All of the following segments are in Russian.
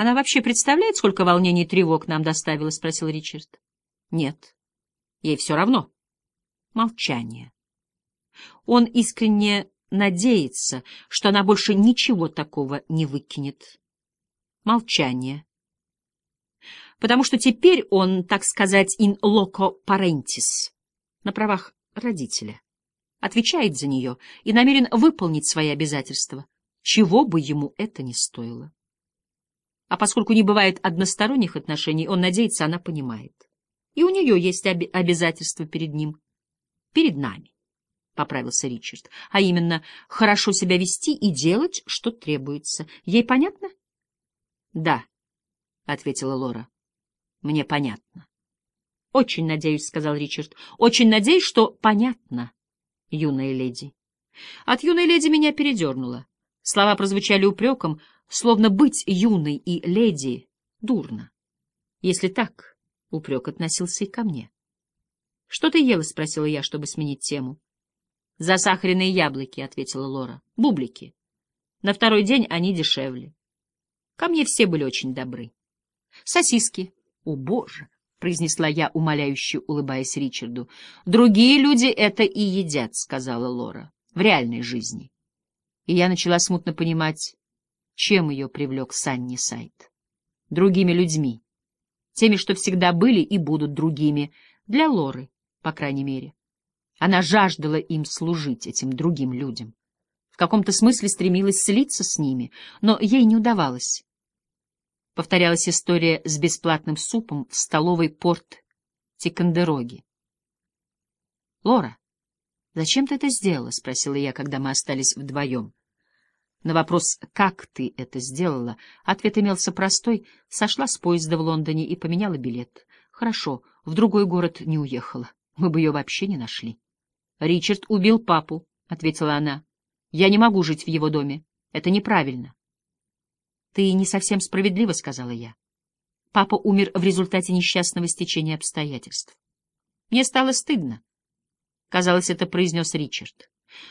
Она вообще представляет, сколько волнений и тревог нам доставила? — спросил Ричард. — Нет. Ей все равно. Молчание. Он искренне надеется, что она больше ничего такого не выкинет. Молчание. Потому что теперь он, так сказать, in loco parentis, на правах родителя, отвечает за нее и намерен выполнить свои обязательства, чего бы ему это ни стоило. А поскольку не бывает односторонних отношений, он надеется, она понимает. И у нее есть об обязательства перед ним, перед нами, — поправился Ричард, — а именно хорошо себя вести и делать, что требуется. Ей понятно? — Да, — ответила Лора. — Мне понятно. — Очень надеюсь, — сказал Ричард, — очень надеюсь, что понятно, юная леди. От юной леди меня передернуло. Слова прозвучали упреком, словно быть юной и леди дурно. Если так, упрек относился и ко мне. — Что ты ела? — спросила я, чтобы сменить тему. — Засахаренные яблоки, — ответила Лора. — Бублики. На второй день они дешевле. Ко мне все были очень добры. — Сосиски. — О, боже! — произнесла я, умоляюще улыбаясь Ричарду. — Другие люди это и едят, — сказала Лора. — В реальной жизни. И я начала смутно понимать, чем ее привлек Санни Сайт. Другими людьми. Теми, что всегда были и будут другими. Для Лоры, по крайней мере. Она жаждала им служить, этим другим людям. В каком-то смысле стремилась слиться с ними, но ей не удавалось. Повторялась история с бесплатным супом в столовой порт Тикандероги. «Лора, зачем ты это сделала?» — спросила я, когда мы остались вдвоем. На вопрос «Как ты это сделала?» ответ имелся простой. Сошла с поезда в Лондоне и поменяла билет. Хорошо, в другой город не уехала. Мы бы ее вообще не нашли. «Ричард убил папу», — ответила она. «Я не могу жить в его доме. Это неправильно». «Ты не совсем справедливо», — сказала я. Папа умер в результате несчастного стечения обстоятельств. Мне стало стыдно. Казалось, это произнес Ричард.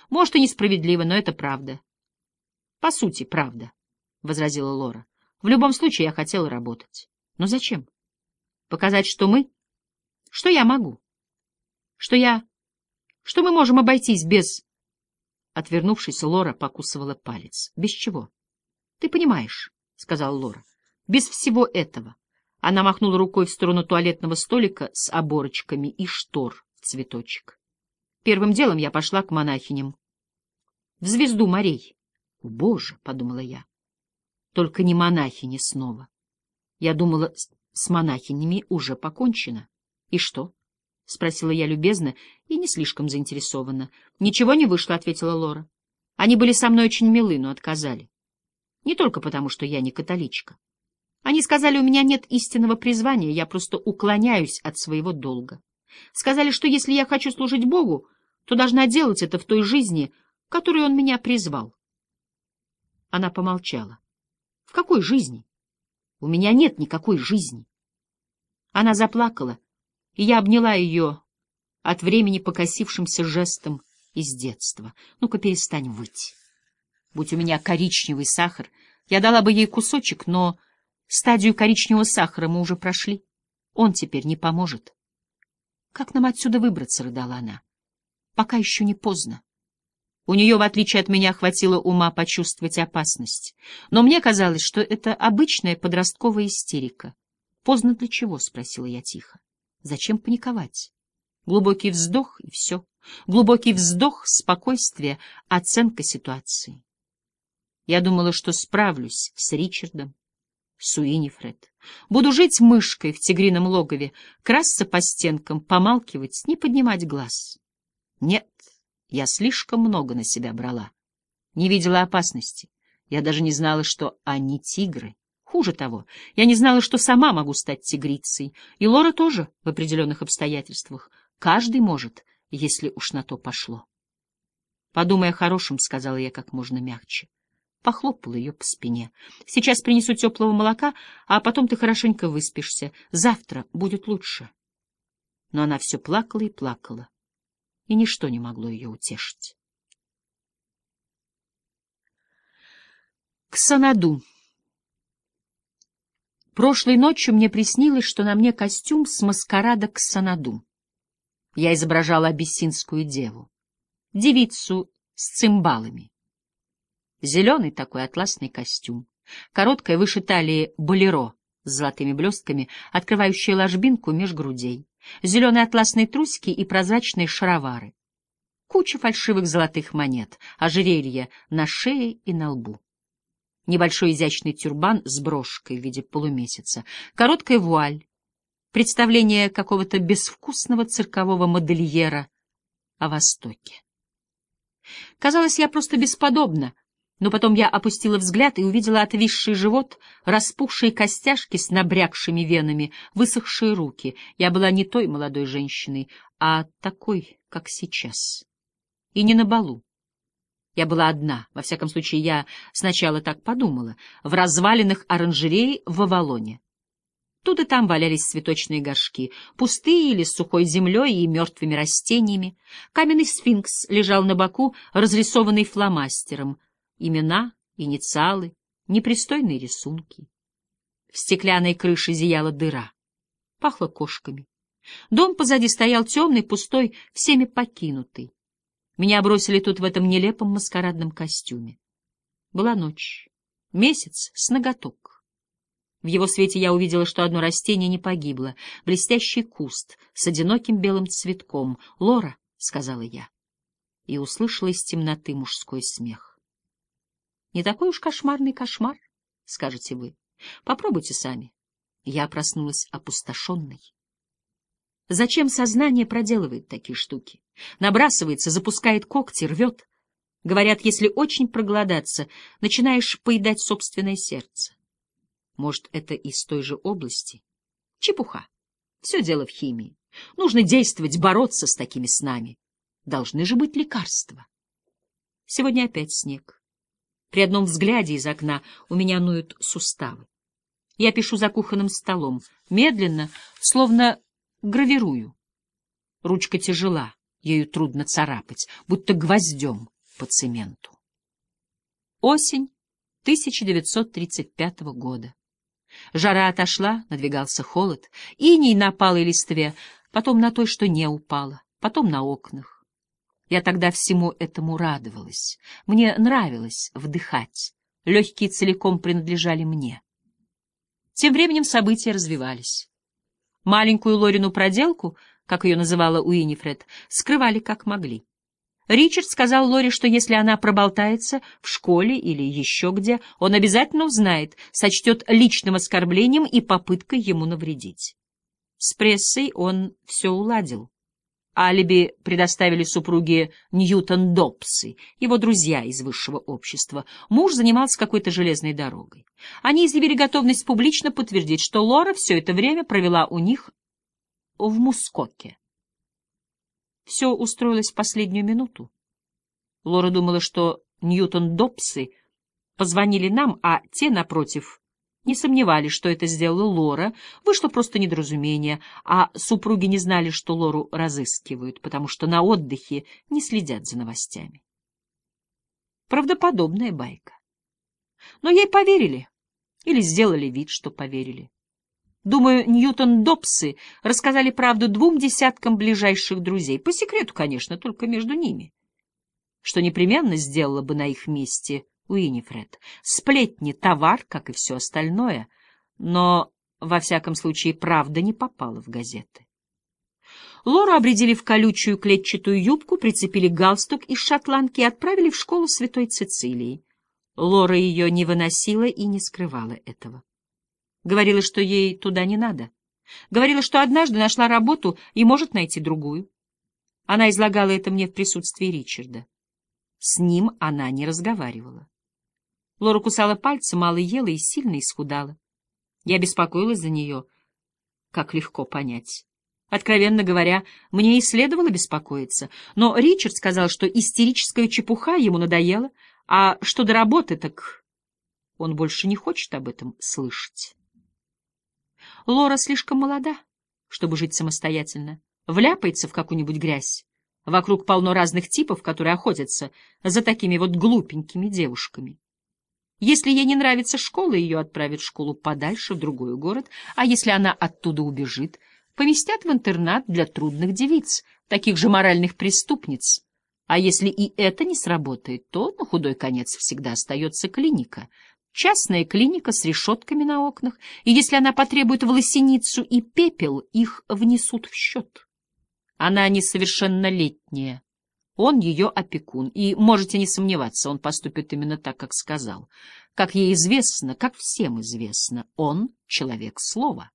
Может, и несправедливо, но это правда. — По сути, правда, — возразила Лора. — В любом случае я хотела работать. Но зачем? Показать, что мы... Что я могу? Что я... Что мы можем обойтись без... Отвернувшись, Лора покусывала палец. — Без чего? — Ты понимаешь, — сказала Лора. — Без всего этого. Она махнула рукой в сторону туалетного столика с оборочками и штор в цветочек. Первым делом я пошла к монахиням. В звезду морей. — Боже! — подумала я. Только не монахини снова. Я думала, с монахинями уже покончено. — И что? — спросила я любезно и не слишком заинтересованно. — Ничего не вышло, — ответила Лора. Они были со мной очень милы, но отказали. Не только потому, что я не католичка. Они сказали, у меня нет истинного призвания, я просто уклоняюсь от своего долга. Сказали, что если я хочу служить Богу, то должна делать это в той жизни, которой Он меня призвал. Она помолчала. — В какой жизни? У меня нет никакой жизни. Она заплакала, и я обняла ее от времени покосившимся жестом из детства. Ну-ка, перестань выть. Будь у меня коричневый сахар, я дала бы ей кусочек, но стадию коричневого сахара мы уже прошли. Он теперь не поможет. — Как нам отсюда выбраться? — рыдала она. — Пока еще не поздно. У нее, в отличие от меня, хватило ума почувствовать опасность. Но мне казалось, что это обычная подростковая истерика. «Поздно для чего?» — спросила я тихо. «Зачем паниковать?» Глубокий вздох — и все. Глубокий вздох, спокойствие, оценка ситуации. Я думала, что справлюсь с Ричардом, с Уинифред. Буду жить мышкой в тигрином логове, красться по стенкам, помалкивать, не поднимать глаз. Нет, я слишком много на себя брала. Не видела опасности. Я даже не знала, что они тигры. Хуже того, я не знала, что сама могу стать тигрицей. И Лора тоже в определенных обстоятельствах. Каждый может, если уж на то пошло. Подумай о хорошем, — сказала я как можно мягче. Похлопала ее по спине. Сейчас принесу теплого молока, а потом ты хорошенько выспишься. Завтра будет лучше. Но она все плакала и плакала и ничто не могло ее утешить. К Санаду Прошлой ночью мне приснилось, что на мне костюм с маскарада к Санаду. Я изображала абиссинскую деву, девицу с цимбалами. Зеленый такой атласный костюм, короткая выше талии болеро с золотыми блестками, открывающая ложбинку меж грудей, зеленые атласные трусики и прозрачные шаровары. Куча фальшивых золотых монет, ожерелья на шее и на лбу небольшой изящный тюрбан с брошкой в виде полумесяца, короткая вуаль, представление какого-то безвкусного циркового модельера о Востоке. Казалось, я просто бесподобна, но потом я опустила взгляд и увидела отвисший живот, распухшие костяшки с набрякшими венами, высохшие руки. Я была не той молодой женщиной, а такой, как сейчас. И не на балу. Я была одна, во всяком случае, я сначала так подумала, в развалинах оранжереи в Авалоне. Тут и там валялись цветочные горшки, пустые или с сухой землей и мертвыми растениями. Каменный сфинкс лежал на боку, разрисованный фломастером. Имена, инициалы, непристойные рисунки. В стеклянной крыше зияла дыра. Пахло кошками. Дом позади стоял темный, пустой, всеми покинутый. Меня бросили тут в этом нелепом маскарадном костюме. Была ночь, месяц с ноготок. В его свете я увидела, что одно растение не погибло, блестящий куст с одиноким белым цветком. «Лора», — сказала я, и услышала из темноты мужской смех. «Не такой уж кошмарный кошмар», — скажете вы. Попробуйте сами. Я проснулась опустошенной. Зачем сознание проделывает такие штуки? Набрасывается, запускает когти, рвет. Говорят, если очень проголодаться, начинаешь поедать собственное сердце. Может, это из той же области? Чепуха. Все дело в химии. Нужно действовать, бороться с такими снами. Должны же быть лекарства. Сегодня опять снег. При одном взгляде из окна у меня ноют суставы. Я пишу за кухонным столом, медленно, словно Гравирую. Ручка тяжела, ею трудно царапать, будто гвоздем по цементу. Осень 1935 года. Жара отошла, надвигался холод, иней на палой листве, потом на той, что не упала, потом на окнах. Я тогда всему этому радовалась. Мне нравилось вдыхать. Легкие целиком принадлежали мне. Тем временем события развивались. Маленькую Лорину проделку, как ее называла Уинифред, скрывали как могли. Ричард сказал Лоре, что если она проболтается в школе или еще где, он обязательно узнает, сочтет личным оскорблением и попыткой ему навредить. С прессой он все уладил. Алиби предоставили супруге Ньютон Добсы, его друзья из высшего общества. Муж занимался какой-то железной дорогой. Они изъявили готовность публично подтвердить, что Лора все это время провела у них в Мускоке. Все устроилось в последнюю минуту. Лора думала, что Ньютон Добсы позвонили нам, а те, напротив, не сомневались, что это сделала Лора, вышло просто недоразумение, а супруги не знали, что Лору разыскивают, потому что на отдыхе не следят за новостями. Правдоподобная байка. Но ей поверили, или сделали вид, что поверили. Думаю, Ньютон Добсы рассказали правду двум десяткам ближайших друзей, по секрету, конечно, только между ними, что непременно сделала бы на их месте Уинифред. Сплетни — товар, как и все остальное, но, во всяком случае, правда не попала в газеты. Лору обредили в колючую клетчатую юбку, прицепили галстук из шотландки и отправили в школу Святой Цицилии. Лора ее не выносила и не скрывала этого. Говорила, что ей туда не надо. Говорила, что однажды нашла работу и может найти другую. Она излагала это мне в присутствии Ричарда. С ним она не разговаривала. Лора кусала пальцы, мало ела и сильно исхудала. Я беспокоилась за нее. Как легко понять. Откровенно говоря, мне и следовало беспокоиться, но Ричард сказал, что истерическая чепуха ему надоела, а что до работы, так он больше не хочет об этом слышать. Лора слишком молода, чтобы жить самостоятельно, вляпается в какую-нибудь грязь. Вокруг полно разных типов, которые охотятся за такими вот глупенькими девушками. Если ей не нравится школа, ее отправят в школу подальше, в другой город, а если она оттуда убежит, поместят в интернат для трудных девиц, таких же моральных преступниц. А если и это не сработает, то на худой конец всегда остается клиника. Частная клиника с решетками на окнах, и если она потребует волосиницу и пепел, их внесут в счет. Она несовершеннолетняя. Он ее опекун, и можете не сомневаться, он поступит именно так, как сказал. Как ей известно, как всем известно, он человек слова.